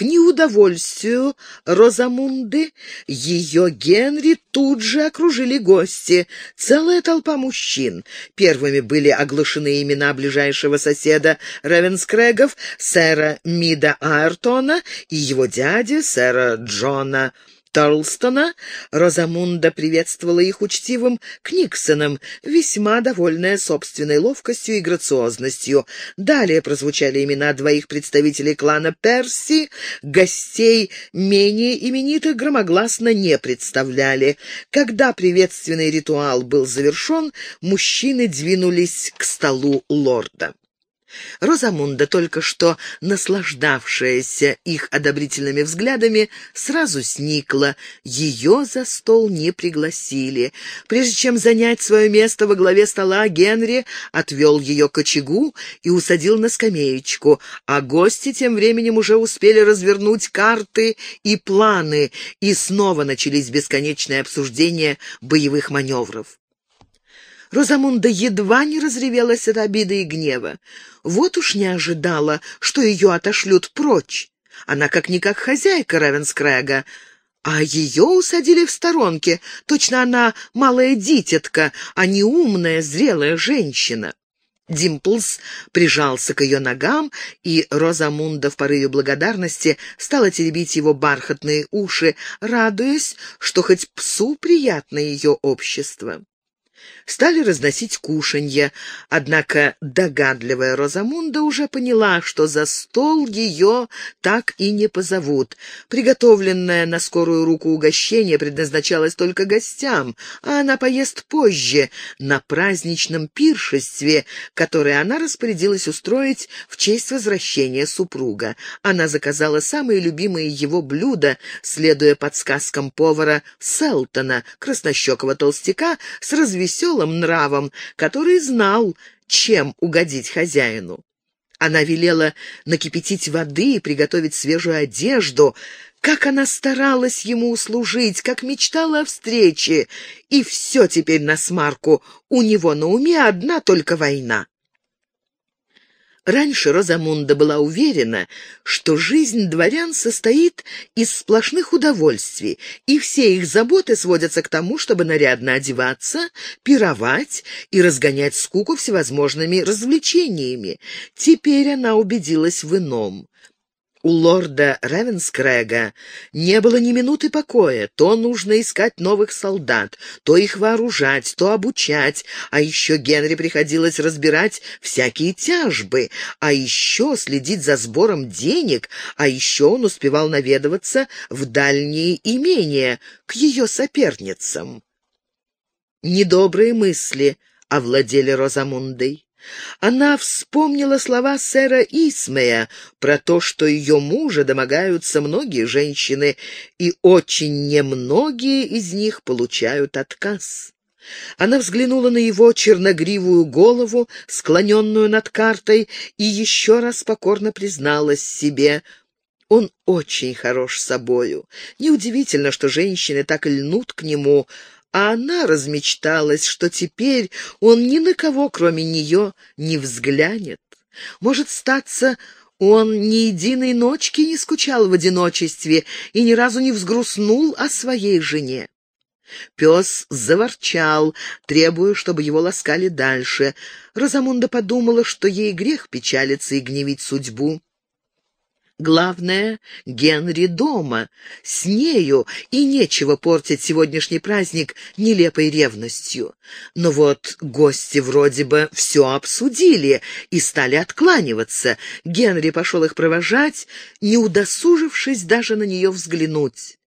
К неудовольствию Розамунды. Ее Генри тут же окружили гости, целая толпа мужчин. Первыми были оглашены имена ближайшего соседа Ревенскрэгов, сэра Мида Айртона и его дяди, сэра Джона Тарлстона, Розамунда приветствовала их учтивым Книксоном, весьма довольная собственной ловкостью и грациозностью. Далее прозвучали имена двоих представителей клана Перси, гостей менее именитых громогласно не представляли. Когда приветственный ритуал был завершен, мужчины двинулись к столу лорда. Розамунда, только что наслаждавшаяся их одобрительными взглядами, сразу сникла. Ее за стол не пригласили. Прежде чем занять свое место во главе стола, Генри отвел ее к очагу и усадил на скамеечку, а гости тем временем уже успели развернуть карты и планы, и снова начались бесконечные обсуждения боевых маневров. Розамунда едва не разревелась от обиды и гнева. Вот уж не ожидала, что ее отошлют прочь. Она как-никак хозяйка Равенскрэга, а ее усадили в сторонке. Точно она малая дитятка, а не умная, зрелая женщина. Димплс прижался к ее ногам, и Розамунда в порыве благодарности стала теребить его бархатные уши, радуясь, что хоть псу приятно ее общество. Стали разносить кушанья, однако догадливая Розамунда уже поняла, что за стол ее так и не позовут. Приготовленное на скорую руку угощение предназначалось только гостям, а она поест позже, на праздничном пиршестве, которое она распорядилась устроить в честь возвращения супруга. Она заказала самые любимые его блюда, следуя подсказкам повара Селтона, краснощекого толстяка с развеселым веселым нравом, который знал, чем угодить хозяину. Она велела накипятить воды и приготовить свежую одежду. Как она старалась ему услужить, как мечтала о встрече. И все теперь на смарку. У него на уме одна только война. Раньше Розамунда была уверена, что жизнь дворян состоит из сплошных удовольствий, и все их заботы сводятся к тому, чтобы нарядно одеваться, пировать и разгонять скуку всевозможными развлечениями. Теперь она убедилась в ином. У лорда Ревенскрэга не было ни минуты покоя. То нужно искать новых солдат, то их вооружать, то обучать, а еще Генри приходилось разбирать всякие тяжбы, а еще следить за сбором денег, а еще он успевал наведываться в дальние имения к ее соперницам. Недобрые мысли овладели Розамундой. Она вспомнила слова сэра Исмея про то, что ее мужа домогаются многие женщины, и очень немногие из них получают отказ. Она взглянула на его черногривую голову, склоненную над картой, и еще раз покорно призналась себе — он очень хорош собою. Неудивительно, что женщины так льнут к нему, а она размечталась, что теперь он ни на кого, кроме нее, не взглянет. Может, статься, он ни единой ночки не скучал в одиночестве и ни разу не взгрустнул о своей жене. Пес заворчал, требуя, чтобы его ласкали дальше. Розамунда подумала, что ей грех печалиться и гневить судьбу. Главное, Генри дома, с нею, и нечего портить сегодняшний праздник нелепой ревностью. Но вот гости вроде бы все обсудили и стали откланиваться. Генри пошел их провожать, не удосужившись даже на нее взглянуть.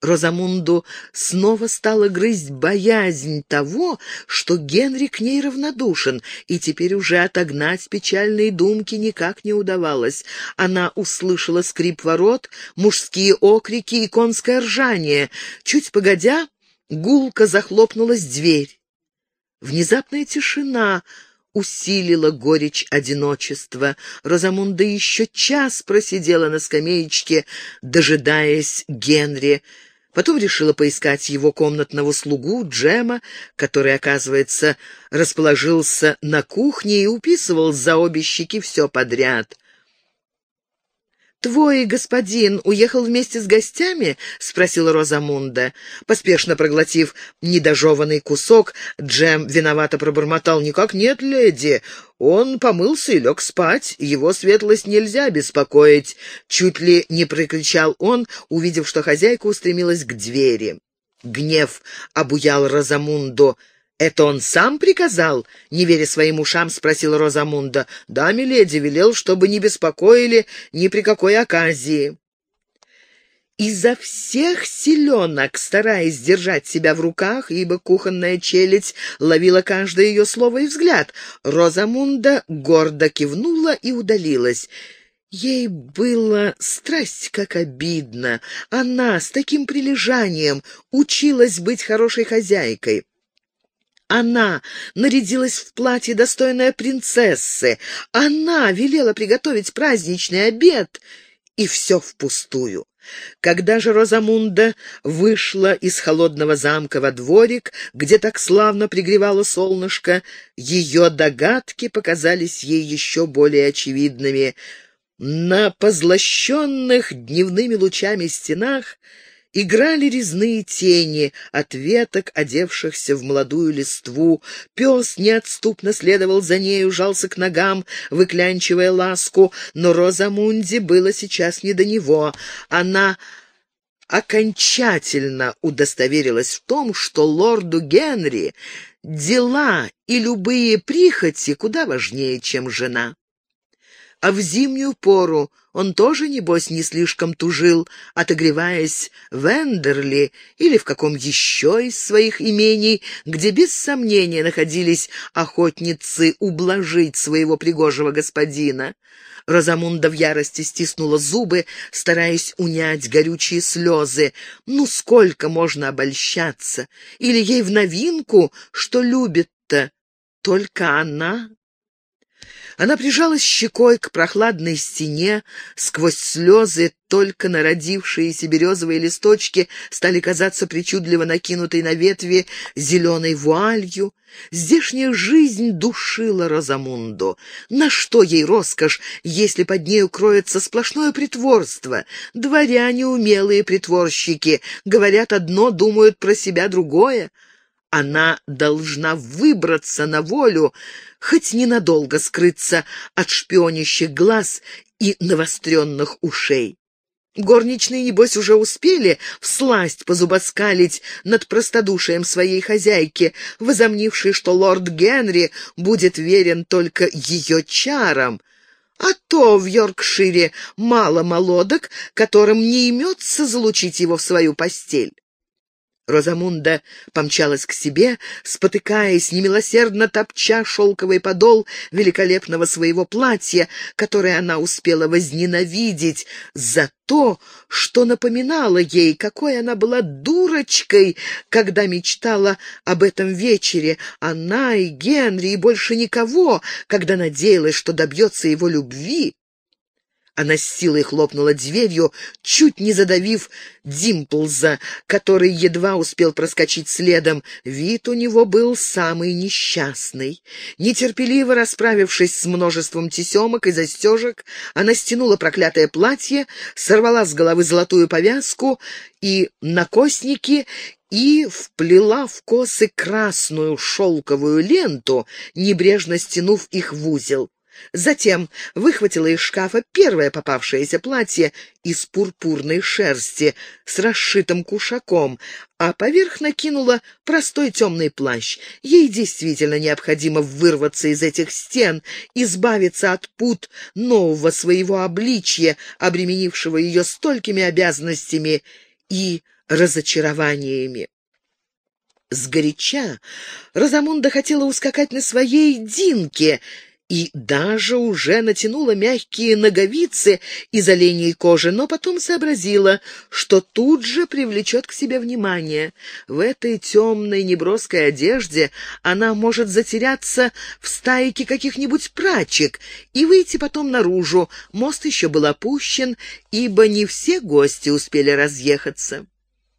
Розамунду снова стала грызть боязнь того, что Генри к ней равнодушен, и теперь уже отогнать печальные думки никак не удавалось. Она услышала скрип ворот, мужские окрики и конское ржание. Чуть погодя, гулко захлопнулась дверь. Внезапная тишина усилила горечь одиночества. Розамунда еще час просидела на скамеечке, дожидаясь Генри, Потом решила поискать его комнатного слугу Джема, который, оказывается, расположился на кухне и уписывал за обе щеки все подряд. «Твой господин уехал вместе с гостями?» — спросила Розамунда. Поспешно проглотив недожеванный кусок, Джем виновато пробормотал. «Никак нет, леди. Он помылся и лег спать. Его светлость нельзя беспокоить!» Чуть ли не прокричал он, увидев, что хозяйка устремилась к двери. Гнев обуял Розамунду. «Это он сам приказал?» — не веря своим ушам, спросила Розамунда. «Да, миледи, велел, чтобы не беспокоили ни при какой оказии». Изо всех селенок, стараясь держать себя в руках, ибо кухонная челядь ловила каждое ее слово и взгляд, Розамунда гордо кивнула и удалилась. Ей было страсть как обидно. Она с таким прилежанием училась быть хорошей хозяйкой. Она нарядилась в платье, достойное принцессы. Она велела приготовить праздничный обед, и все впустую. Когда же Розамунда вышла из холодного замка во дворик, где так славно пригревало солнышко, ее догадки показались ей еще более очевидными. На позлощенных дневными лучами стенах Играли резные тени от веток, одевшихся в молодую листву. Пес неотступно следовал за нею, жался к ногам, выклянчивая ласку, но Розамунде было сейчас не до него. Она окончательно удостоверилась в том, что лорду Генри дела и любые прихоти куда важнее, чем жена. А в зимнюю пору он тоже, небось, не слишком тужил, отогреваясь в Эндерли или в каком еще из своих имений, где без сомнения находились охотницы ублажить своего пригожего господина. Розамунда в ярости стиснула зубы, стараясь унять горючие слезы. Ну, сколько можно обольщаться? Или ей в новинку, что любит-то только она? Она прижалась щекой к прохладной стене, сквозь слезы только народившиеся березовые листочки стали казаться причудливо накинутой на ветви зеленой вуалью. Здешняя жизнь душила Розамунду. На что ей роскошь, если под нею кроется сплошное притворство? Дворяне умелые притворщики, говорят одно, думают про себя другое. Она должна выбраться на волю, хоть ненадолго скрыться от шпионящих глаз и навостренных ушей. Горничные, небось, уже успели всласть позубоскалить над простодушием своей хозяйки, возомнившей, что лорд Генри будет верен только ее чарам. А то в Йоркшире мало молодок, которым не имется залучить его в свою постель. Розамунда помчалась к себе, спотыкаясь, немилосердно топча шелковый подол великолепного своего платья, которое она успела возненавидеть за то, что напоминало ей, какой она была дурочкой, когда мечтала об этом вечере, она и Генри, и больше никого, когда надеялась, что добьется его любви. Она с силой хлопнула дверью, чуть не задавив Димплза, который едва успел проскочить следом. Вид у него был самый несчастный. Нетерпеливо расправившись с множеством тесемок и застежек, она стянула проклятое платье, сорвала с головы золотую повязку и накосники и вплела в косы красную шелковую ленту, небрежно стянув их в узел. Затем выхватила из шкафа первое попавшееся платье из пурпурной шерсти с расшитым кушаком, а поверх накинула простой темный плащ. Ей действительно необходимо вырваться из этих стен, избавиться от пут нового своего обличья, обременившего ее столькими обязанностями и разочарованиями. Сгоряча Розамунда хотела ускакать на своей Динке — и даже уже натянула мягкие ноговицы из оленей кожи, но потом сообразила, что тут же привлечет к себе внимание. В этой темной неброской одежде она может затеряться в стайке каких-нибудь прачек и выйти потом наружу. Мост еще был опущен, ибо не все гости успели разъехаться.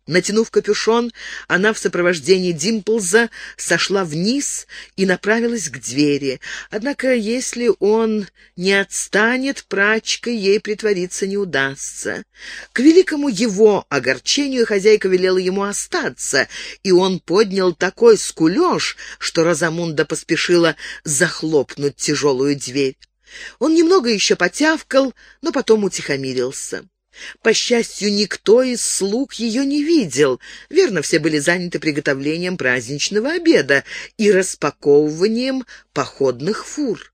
Натянув капюшон, она в сопровождении Димплза сошла вниз и направилась к двери. Однако, если он не отстанет, прачкой ей притвориться не удастся. К великому его огорчению хозяйка велела ему остаться, и он поднял такой скулеж, что Розамунда поспешила захлопнуть тяжелую дверь. Он немного еще потявкал, но потом утихомирился. По счастью, никто из слуг ее не видел. Верно, все были заняты приготовлением праздничного обеда и распаковыванием походных фур.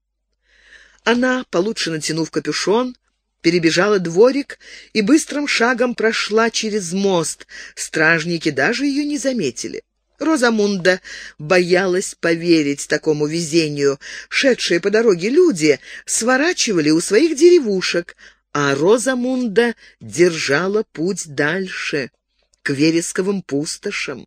Она, получше натянув капюшон, перебежала дворик и быстрым шагом прошла через мост. Стражники даже ее не заметили. Розамунда боялась поверить такому везению. Шедшие по дороге люди сворачивали у своих деревушек, а Розамунда держала путь дальше, к вересковым пустошам.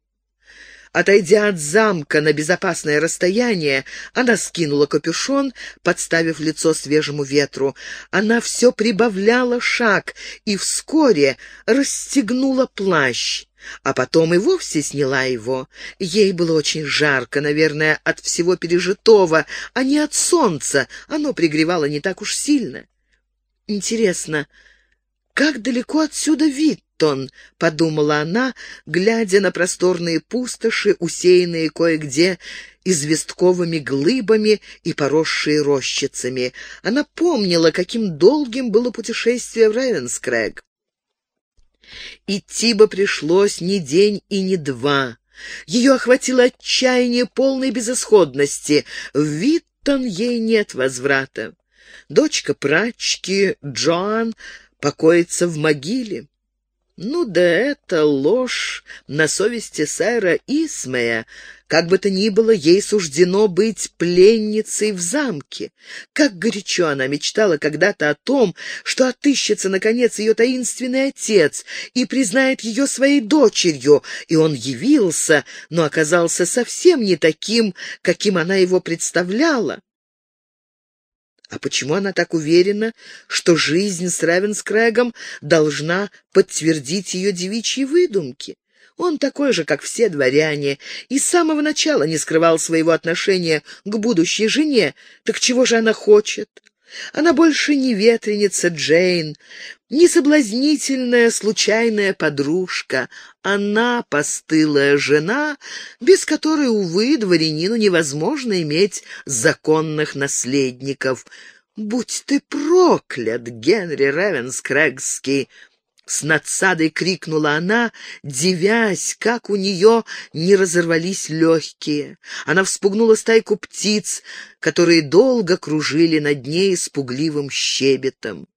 Отойдя от замка на безопасное расстояние, она скинула капюшон, подставив лицо свежему ветру. Она все прибавляла шаг и вскоре расстегнула плащ, а потом и вовсе сняла его. Ей было очень жарко, наверное, от всего пережитого, а не от солнца. Оно пригревало не так уж сильно. «Интересно, как далеко отсюда Виттон?» — подумала она, глядя на просторные пустоши, усеянные кое-где известковыми глыбами и поросшие рощицами. Она помнила, каким долгим было путешествие в Ревенскрэг. Идти бы пришлось не день и не два. Ее охватило отчаяние полной безысходности. В Виттон ей нет возврата. Дочка прачки Джоан покоится в могиле. Ну да это ложь на совести сэра Исмея. Как бы то ни было, ей суждено быть пленницей в замке. Как горячо она мечтала когда-то о том, что отыщется, наконец, ее таинственный отец и признает ее своей дочерью, и он явился, но оказался совсем не таким, каким она его представляла. А почему она так уверена, что жизнь с Равенскрэгом должна подтвердить ее девичьи выдумки? Он такой же, как все дворяне, и с самого начала не скрывал своего отношения к будущей жене. Так чего же она хочет? Она больше не ветреница Джейн, не соблазнительная случайная подружка. Она постылая жена, без которой, увы, дворянину невозможно иметь законных наследников. «Будь ты проклят, Генри Ревенскрэгский!» С надсадой крикнула она, девясь, как у нее не разорвались легкие. Она вспугнула стайку птиц, которые долго кружили над ней с пугливым щебетом.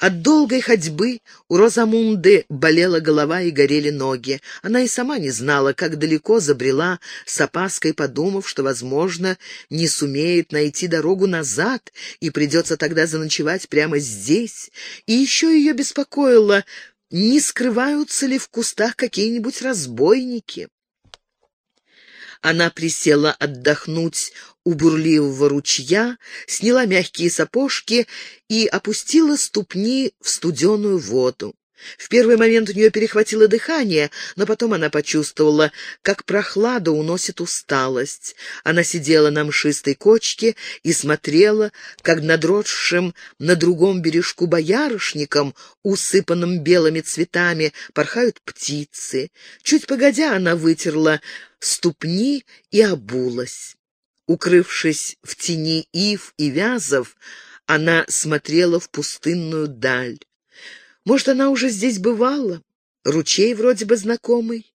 От долгой ходьбы у Розамунды болела голова и горели ноги. Она и сама не знала, как далеко забрела, с опаской подумав, что, возможно, не сумеет найти дорогу назад и придется тогда заночевать прямо здесь. И еще ее беспокоило, не скрываются ли в кустах какие-нибудь разбойники. Она присела отдохнуть у бурливого ручья, сняла мягкие сапожки и опустила ступни в студеную воду. В первый момент у нее перехватило дыхание, но потом она почувствовала, как прохлада уносит усталость. Она сидела на мшистой кочке и смотрела, как над росшим на другом бережку боярышником, усыпанным белыми цветами, порхают птицы. Чуть погодя она вытерла ступни и обулась. Укрывшись в тени ив и вязов, она смотрела в пустынную даль. Может, она уже здесь бывала? Ручей вроде бы знакомый.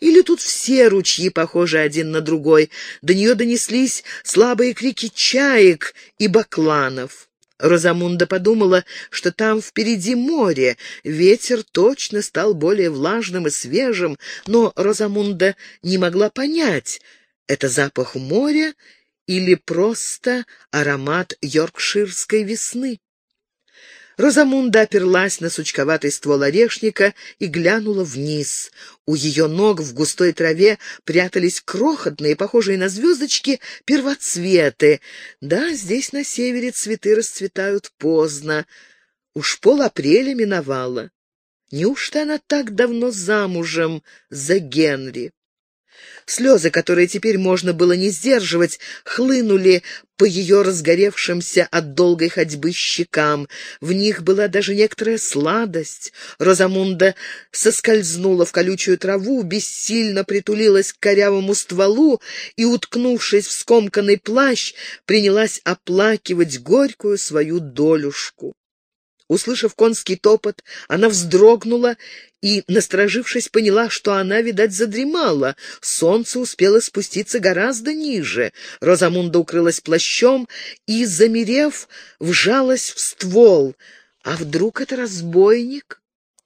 Или тут все ручьи похожи один на другой? До нее донеслись слабые крики чаек и бакланов. Розамунда подумала, что там впереди море, ветер точно стал более влажным и свежим, но Розамунда не могла понять, это запах моря или просто аромат йоркширской весны? Розамунда оперлась на сучковатый ствол орешника и глянула вниз. У ее ног в густой траве прятались крохотные, похожие на звездочки, первоцветы. Да, здесь на севере цветы расцветают поздно. Уж пол апреля миновало. Неужто она так давно замужем за Генри? Слезы, которые теперь можно было не сдерживать, хлынули по ее разгоревшимся от долгой ходьбы щекам. В них была даже некоторая сладость. Розамунда соскользнула в колючую траву, бессильно притулилась к корявому стволу и, уткнувшись в скомканный плащ, принялась оплакивать горькую свою долюшку. Услышав конский топот, она вздрогнула и, насторожившись, поняла, что она, видать, задремала. Солнце успело спуститься гораздо ниже. Розамунда укрылась плащом и, замерев, вжалась в ствол. А вдруг это разбойник?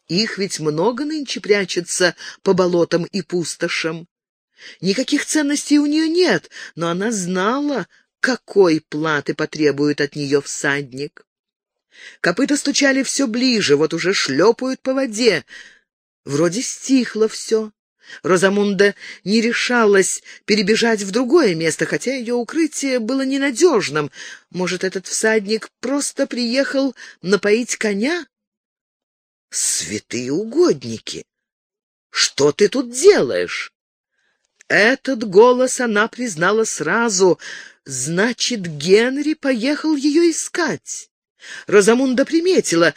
Их ведь много нынче прячется по болотам и пустошам. Никаких ценностей у нее нет, но она знала, какой платы потребует от нее всадник. Копыта стучали все ближе, вот уже шлепают по воде. Вроде стихло все. Розамунда не решалась перебежать в другое место, хотя ее укрытие было ненадежным. Может, этот всадник просто приехал напоить коня? Святые угодники! Что ты тут делаешь? Этот голос она признала сразу. Значит, Генри поехал ее искать. Розамунда приметила,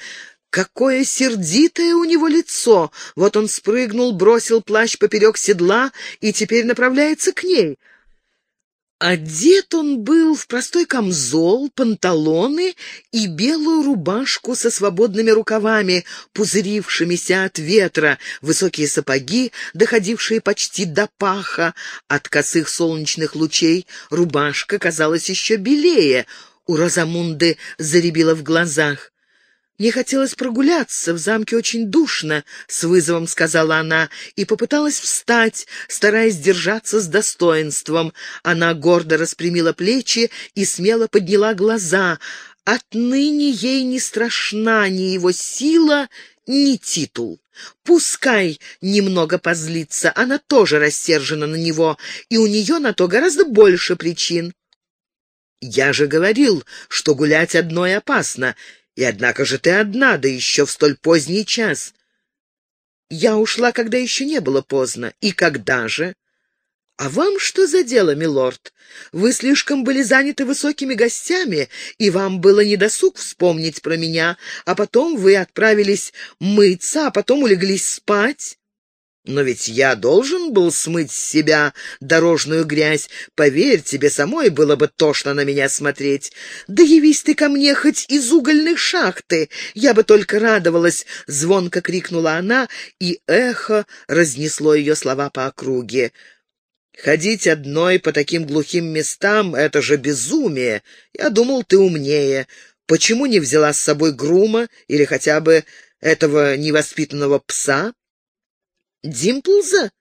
какое сердитое у него лицо. Вот он спрыгнул, бросил плащ поперек седла и теперь направляется к ней. Одет он был в простой камзол, панталоны и белую рубашку со свободными рукавами, пузырившимися от ветра, высокие сапоги, доходившие почти до паха. От косых солнечных лучей рубашка казалась еще белее — у Розамунды заребило в глазах. «Мне хотелось прогуляться, в замке очень душно», — с вызовом сказала она, и попыталась встать, стараясь держаться с достоинством. Она гордо распрямила плечи и смело подняла глаза. Отныне ей не страшна ни его сила, ни титул. Пускай немного позлится, она тоже рассержена на него, и у нее на то гораздо больше причин. Я же говорил, что гулять одной опасно, и однако же ты одна, да еще в столь поздний час. Я ушла, когда еще не было поздно. И когда же? А вам что за дело, милорд? Вы слишком были заняты высокими гостями, и вам было недосуг вспомнить про меня, а потом вы отправились мыться, а потом улеглись спать. Но ведь я должен был смыть с себя дорожную грязь. Поверь, тебе самой было бы тошно на меня смотреть. Да явись ты ко мне хоть из угольной шахты, я бы только радовалась, — звонко крикнула она, и эхо разнесло ее слова по округе. Ходить одной по таким глухим местам — это же безумие. Я думал, ты умнее. Почему не взяла с собой грума или хотя бы этого невоспитанного пса?» Димплза?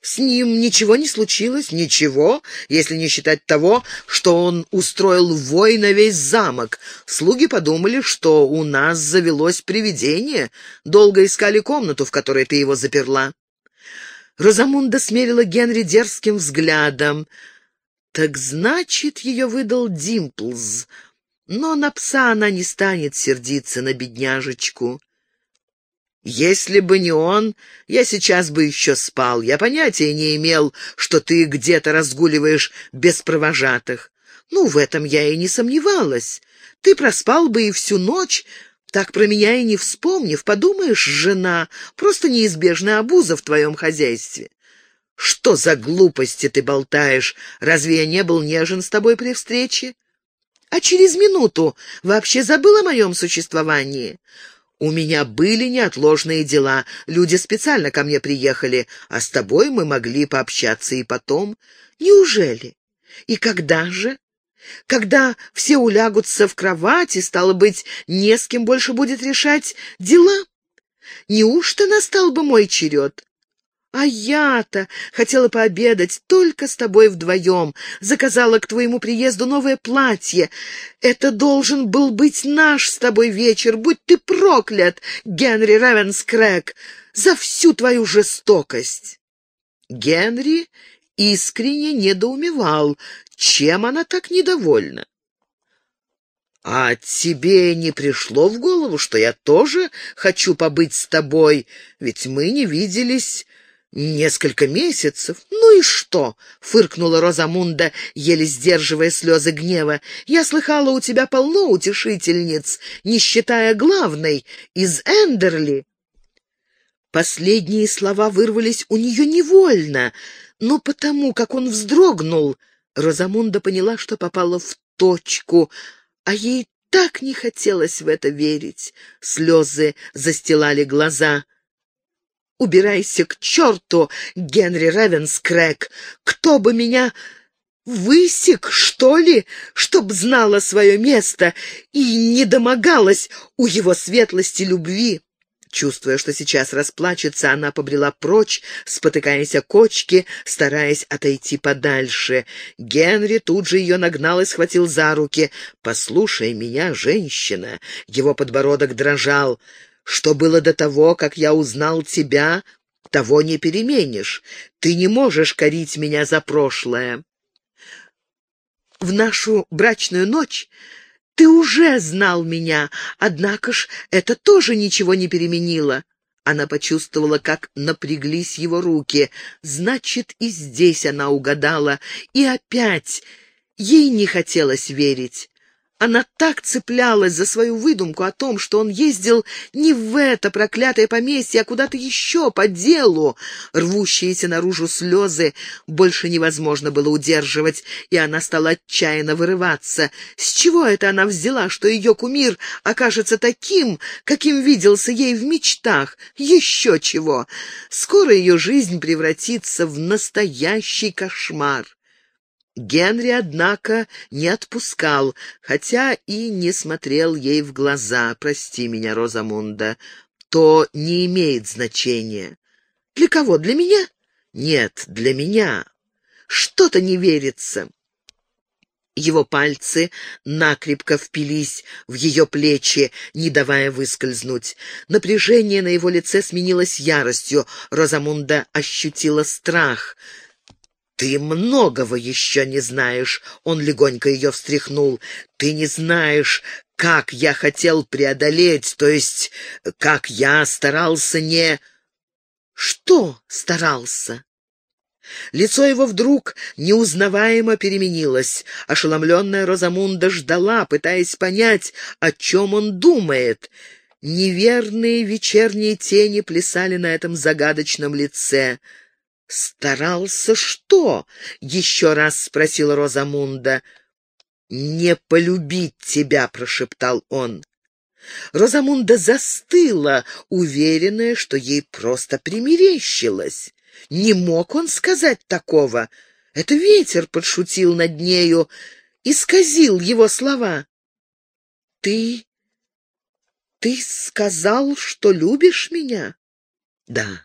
С ним ничего не случилось, ничего, если не считать того, что он устроил вой на весь замок. Слуги подумали, что у нас завелось привидение. Долго искали комнату, в которой ты его заперла. Розамунда смерила Генри дерзким взглядом. Так значит, ее выдал Димплз. Но на пса она не станет сердиться на бедняжечку. Если бы не он, я сейчас бы еще спал. Я понятия не имел, что ты где-то разгуливаешь без провожатых. Ну, в этом я и не сомневалась. Ты проспал бы и всю ночь, так про меня и не вспомнив. Подумаешь, жена, просто неизбежная обуза в твоем хозяйстве. Что за глупости ты болтаешь? Разве я не был нежен с тобой при встрече? А через минуту вообще забыл о моем существовании. У меня были неотложные дела, люди специально ко мне приехали, а с тобой мы могли пообщаться и потом. Неужели? И когда же? Когда все улягутся в кровати, стало быть, не с кем больше будет решать дела? Неужто настал бы мой черед? А я-то хотела пообедать только с тобой вдвоем. Заказала к твоему приезду новое платье. Это должен был быть наш с тобой вечер. Будь ты проклят, Генри Ревенскрэк, за всю твою жестокость. Генри искренне недоумевал, чем она так недовольна. «А тебе не пришло в голову, что я тоже хочу побыть с тобой? Ведь мы не виделись несколько месяцев. Ну и что?» — фыркнула Розамунда, еле сдерживая слезы гнева. «Я слыхала, у тебя полно утешительниц, не считая главной, из Эндерли». Последние слова вырвались у нее невольно, но потому, как он вздрогнул, Розамунда поняла, что попала в точку — а ей так не хотелось в это верить. Слезы застилали глаза. «Убирайся к черту, Генри Ревенскрэк! Кто бы меня высек, что ли, чтоб знала свое место и не домогалась у его светлости любви?» Чувствуя, что сейчас расплачется, она побрела прочь, спотыкаясь о кочке, стараясь отойти подальше. Генри тут же ее нагнал и схватил за руки. «Послушай меня, женщина!» Его подбородок дрожал. «Что было до того, как я узнал тебя, того не переменишь. Ты не можешь корить меня за прошлое». В нашу брачную ночь ты уже знал меня, однако ж это тоже ничего не переменило. Она почувствовала, как напряглись его руки. Значит, и здесь она угадала. И опять ей не хотелось верить. Она так цеплялась за свою выдумку о том, что он ездил не в это проклятое поместье, а куда-то еще, по делу. Рвущиеся наружу слезы больше невозможно было удерживать, и она стала отчаянно вырываться. С чего это она взяла, что ее кумир окажется таким, каким виделся ей в мечтах? Еще чего! Скоро ее жизнь превратится в настоящий кошмар. Генри, однако, не отпускал, хотя и не смотрел ей в глаза. «Прости меня, Розамунда, то не имеет значения». «Для кого? Для меня?» «Нет, для меня. Что-то не верится». Его пальцы накрепко впились в ее плечи, не давая выскользнуть. Напряжение на его лице сменилось яростью. Розамунда ощутила страх — «Ты многого еще не знаешь», — он легонько ее встряхнул. «Ты не знаешь, как я хотел преодолеть, то есть как я старался не...» «Что старался?» Лицо его вдруг неузнаваемо переменилось. Ошеломленная Розамунда ждала, пытаясь понять, о чем он думает. Неверные вечерние тени плясали на этом загадочном лице. «Старался что?» — еще раз спросила Розамунда. «Не полюбить тебя», — прошептал он. Розамунда застыла, уверенная, что ей просто примерещилось. Не мог он сказать такого. Это ветер подшутил над нею, исказил его слова. «Ты... ты сказал, что любишь меня?» «Да,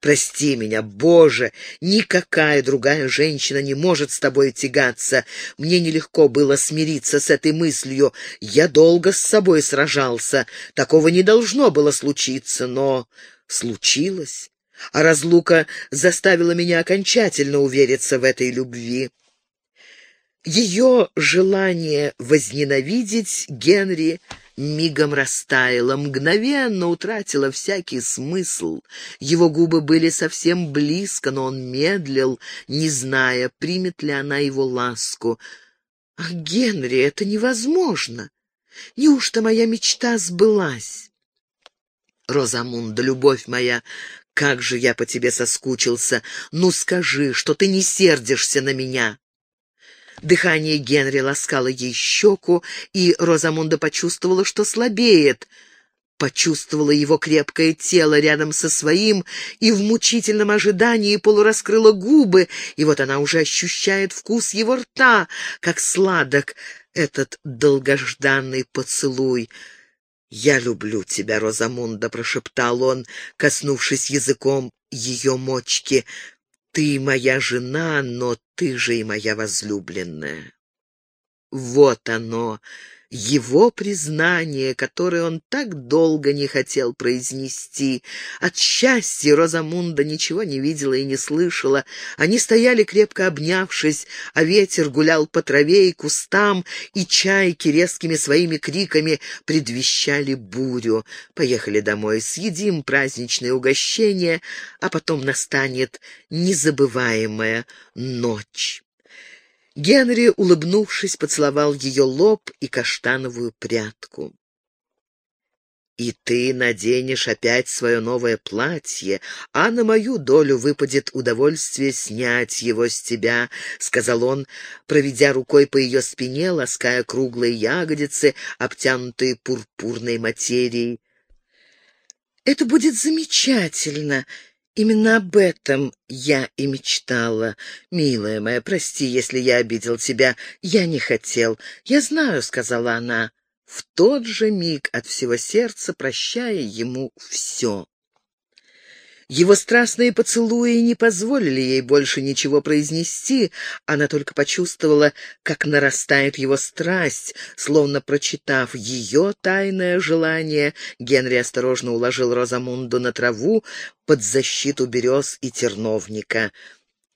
Прости меня, Боже, никакая другая женщина не может с тобой тягаться. Мне нелегко было смириться с этой мыслью. Я долго с собой сражался. Такого не должно было случиться, но случилось. А разлука заставила меня окончательно увериться в этой любви. Ее желание возненавидеть Генри мигом растаяла, мгновенно утратила всякий смысл. Его губы были совсем близко, но он медлил, не зная, примет ли она его ласку. «Ах, Генри, это невозможно! Неужто моя мечта сбылась?» «Розамунда, любовь моя, как же я по тебе соскучился! Ну скажи, что ты не сердишься на меня!» Дыхание Генри ласкало ей щеку, и Розамунда почувствовала, что слабеет. Почувствовала его крепкое тело рядом со своим и в мучительном ожидании полураскрыла губы, и вот она уже ощущает вкус его рта, как сладок этот долгожданный поцелуй. «Я люблю тебя, Розамунда», — прошептал он, коснувшись языком ее мочки. Ты моя жена, но ты же и моя возлюбленная. Вот оно, его признание, которое он так долго не хотел произнести. От счастья Розамунда ничего не видела и не слышала. Они стояли крепко обнявшись, а ветер гулял по траве и кустам, и чайки резкими своими криками предвещали бурю. Поехали домой, съедим праздничное угощение, а потом настанет незабываемая ночь. Генри, улыбнувшись, поцеловал ее лоб и каштановую прядку. «И ты наденешь опять свое новое платье, а на мою долю выпадет удовольствие снять его с тебя», — сказал он, проведя рукой по ее спине, лаская круглые ягодицы, обтянутые пурпурной материей. «Это будет замечательно», Именно об этом я и мечтала. Милая моя, прости, если я обидел тебя. Я не хотел. Я знаю, — сказала она, в тот же миг от всего сердца прощая ему все. Его страстные поцелуи не позволили ей больше ничего произнести, она только почувствовала, как нарастает его страсть, словно прочитав ее тайное желание, Генри осторожно уложил Розамунду на траву под защиту берез и терновника.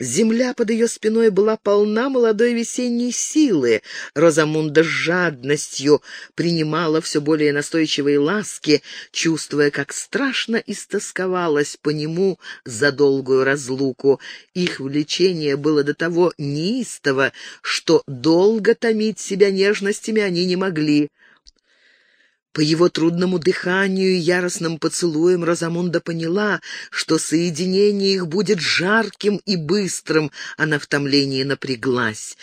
Земля под ее спиной была полна молодой весенней силы. Розамунда с жадностью принимала все более настойчивые ласки, чувствуя, как страшно истосковалась по нему за долгую разлуку. Их влечение было до того неистово, что долго томить себя нежностями они не могли. По его трудному дыханию и яростным поцелуям Розамунда поняла, что соединение их будет жарким и быстрым. Она в томлении напряглась.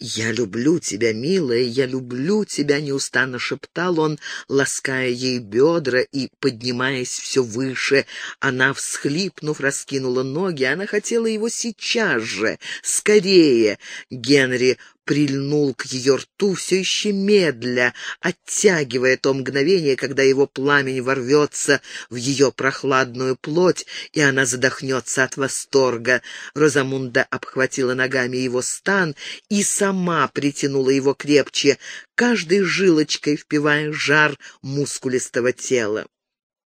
«Я люблю тебя, милая, я люблю тебя», — неустанно шептал он, лаская ей бедра и поднимаясь все выше. Она, всхлипнув, раскинула ноги. Она хотела его сейчас же, скорее. Генри прильнул к ее рту все еще медля, оттягивая то мгновение, когда его пламень ворвется в ее прохладную плоть, и она задохнется от восторга. Розамунда обхватила ногами его стан и сама притянула его крепче, каждой жилочкой впивая жар мускулистого тела.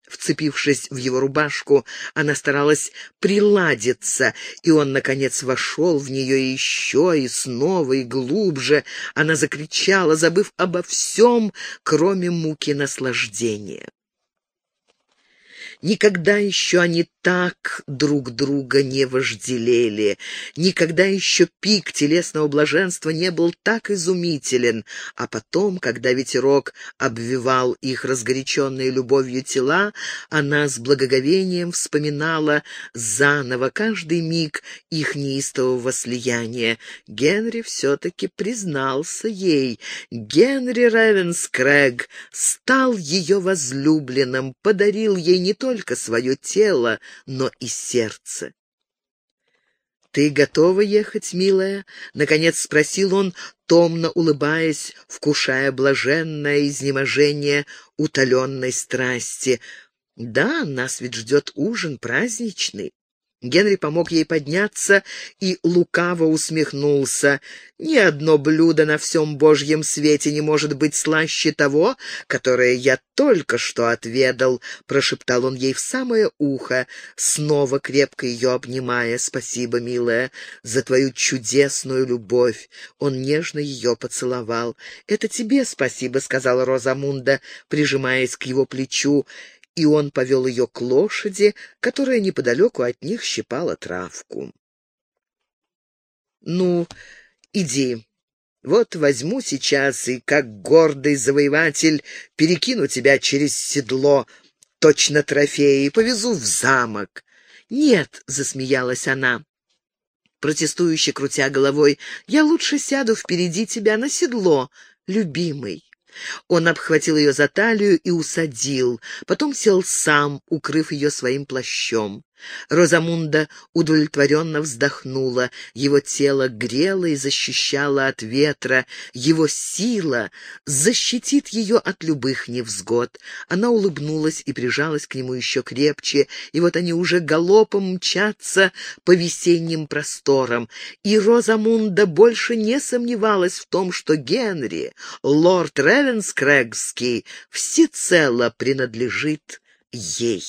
Вцепившись в его рубашку, она старалась приладиться, и он, наконец, вошел в нее еще и снова, и глубже. Она закричала, забыв обо всем, кроме муки наслаждения. Никогда еще они так друг друга не вожделели. Никогда еще пик телесного блаженства не был так изумителен. А потом, когда ветерок обвивал их разгоряченные любовью тела, она с благоговением вспоминала заново каждый миг их неистового слияния. Генри все-таки признался ей. Генри Ревенскрэг стал ее возлюбленным, подарил ей не только свое тело, но и сердце. «Ты готова ехать, милая?» — наконец спросил он, томно улыбаясь, вкушая блаженное изнеможение утоленной страсти. «Да, нас ведь ждет ужин праздничный». Генри помог ей подняться и лукаво усмехнулся. «Ни одно блюдо на всем божьем свете не может быть слаще того, которое я только что отведал», — прошептал он ей в самое ухо, снова крепко ее обнимая. «Спасибо, милая, за твою чудесную любовь». Он нежно ее поцеловал. «Это тебе спасибо», — сказала Розамунда, прижимаясь к его плечу и он повел ее к лошади, которая неподалеку от них щипала травку. «Ну, иди. Вот возьму сейчас и, как гордый завоеватель, перекину тебя через седло, точно трофеи, и повезу в замок». «Нет», — засмеялась она, протестующе крутя головой, — «я лучше сяду впереди тебя на седло, любимый». Он обхватил ее за талию и усадил, потом сел сам, укрыв ее своим плащом. Розамунда удовлетворенно вздохнула. Его тело грело и защищало от ветра. Его сила защитит ее от любых невзгод. Она улыбнулась и прижалась к нему еще крепче. И вот они уже галопом мчатся по весенним просторам. И Розамунда больше не сомневалась в том, что Генри, лорд Ревенскрэгский, всецело принадлежит ей.